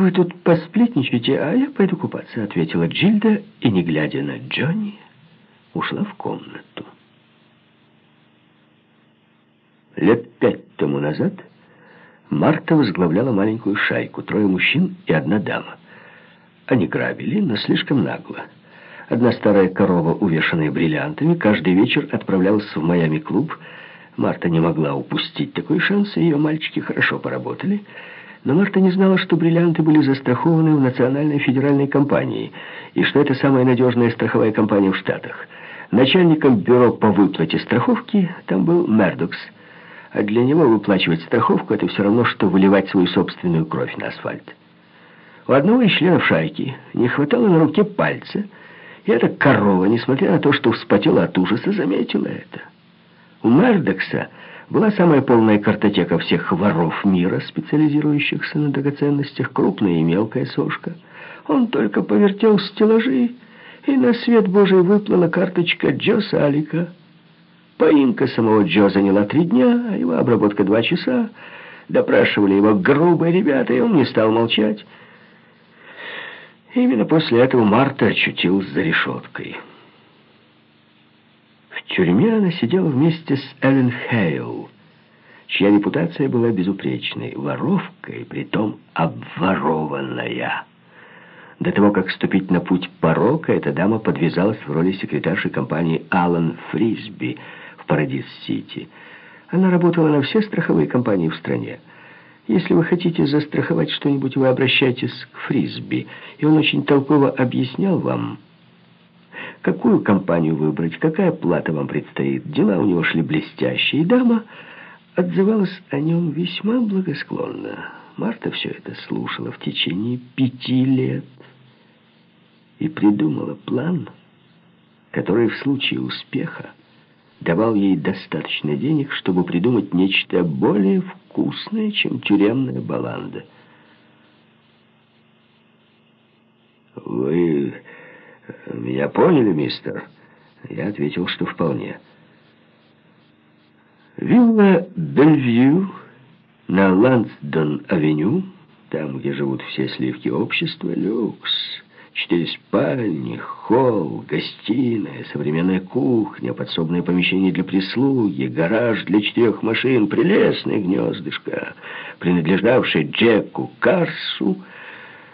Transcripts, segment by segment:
«Вы тут посплетничаете, а я пойду купаться», — ответила Джильда, и, не глядя на Джонни, ушла в комнату. Лет пять тому назад Марта возглавляла маленькую шайку, трое мужчин и одна дама. Они грабили, но слишком нагло. Одна старая корова, увешанная бриллиантами, каждый вечер отправлялась в Майами-клуб. Марта не могла упустить такой шанс, ее мальчики хорошо поработали. Но Марта не знала, что бриллианты были застрахованы в Национальной федеральной компании, и что это самая надежная страховая компания в Штатах. Начальником бюро по выплате страховки там был Мердокс – а для него выплачивать страховку — это все равно, что выливать свою собственную кровь на асфальт. У одного из членов шайки не хватало на руке пальца, и эта корова, несмотря на то, что вспотела от ужаса, заметила это. У Мердекса была самая полная картотека всех воров мира, специализирующихся на драгоценностях, крупная и мелкая сошка. Он только повертел стеллажи, и на свет Божий выплыла карточка Джо Салика — Поимка самого Джо заняла три дня, а его обработка два часа. Допрашивали его грубые ребята, и он не стал молчать. Именно после этого Марта очутилась за решеткой. В тюрьме она сидела вместе с Эллен Хейл, чья репутация была безупречной, воровкой, притом обворованная. До того, как ступить на путь порока, эта дама подвязалась в роли секретарши компании «Аллан Фрисби», Парадис-Сити. Она работала на все страховые компании в стране. Если вы хотите застраховать что-нибудь, вы обращайтесь к Фрисби, и он очень толково объяснял вам, какую компанию выбрать, какая плата вам предстоит. Дела у него шли блестящие, и дама отзывалась о нем весьма благосклонно. Марта все это слушала в течение пяти лет и придумала план, который в случае успеха давал ей достаточно денег, чтобы придумать нечто более вкусное, чем тюремная баланда. «Вы меня поняли, мистер?» Я ответил, что вполне. Вилла Бельвью на Лансдон-авеню, там, где живут все сливки общества, люкс — Четыре спальни, холл, гостиная, современная кухня, подсобное помещение для прислуги, гараж для четырех машин, прелестное гнездышко, принадлежавшее Джеку Карсу,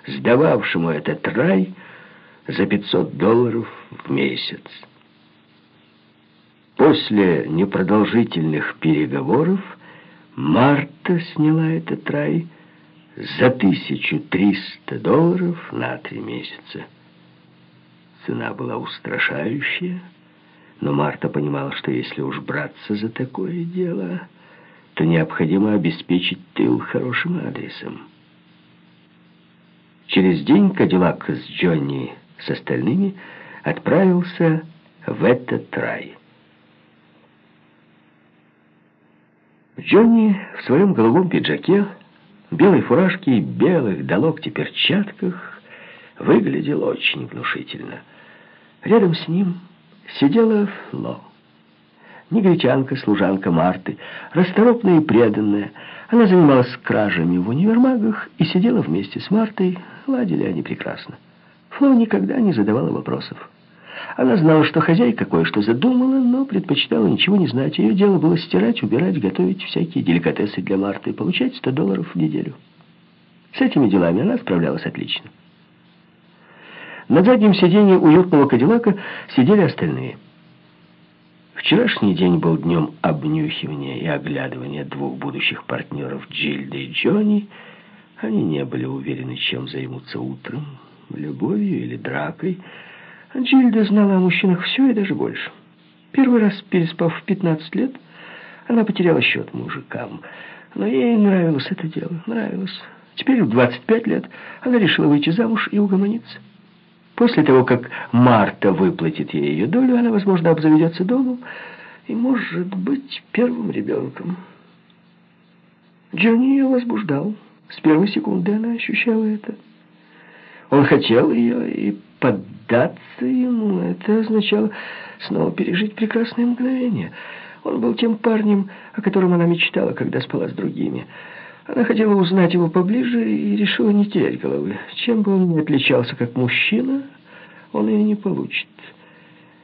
сдававшему этот рай за 500 долларов в месяц. После непродолжительных переговоров Марта сняла этот рай за 1300 долларов на три месяца. Цена была устрашающая, но Марта понимала, что если уж браться за такое дело, то необходимо обеспечить тыл хорошим адресом. Через день Кадиллак с Джонни с остальными отправился в этот рай. Джонни в своем голубом пиджаке белой фуражке и белых до локтя перчатках выглядел очень внушительно. Рядом с ним сидела Фло. Негритянка, служанка Марты, расторопная и преданная. Она занималась кражами в универмагах и сидела вместе с Мартой. Ладили они прекрасно. Фло никогда не задавала вопросов. Она знала, что хозяйка кое-что задумала, но предпочитала ничего не знать. Ее дело было стирать, убирать, готовить всякие деликатесы для Марты и получать 100 долларов в неделю. С этими делами она справлялась отлично. На заднем сиденье уютного Кадиллака сидели остальные. Вчерашний день был днем обнюхивания и оглядывания двух будущих партнеров Джильды и Джонни. Они не были уверены, чем займутся утром, любовью или дракой. Джильда знала о мужчинах все и даже больше. Первый раз, переспав в 15 лет, она потеряла счет мужикам. Но ей нравилось это дело, нравилось. Теперь в 25 лет она решила выйти замуж и угомониться. После того, как Марта выплатит ей ее долю, она, возможно, обзаведется домом и, может быть, первым ребенком. Джонни ее возбуждал. С первой секунды она ощущала это. Он хотел ее и поддаться ему. Это означало снова пережить прекрасные мгновения. Он был тем парнем, о котором она мечтала, когда спала с другими. Она хотела узнать его поближе и решила не терять головы. Чем бы он ни отличался как мужчина, он ее не получит.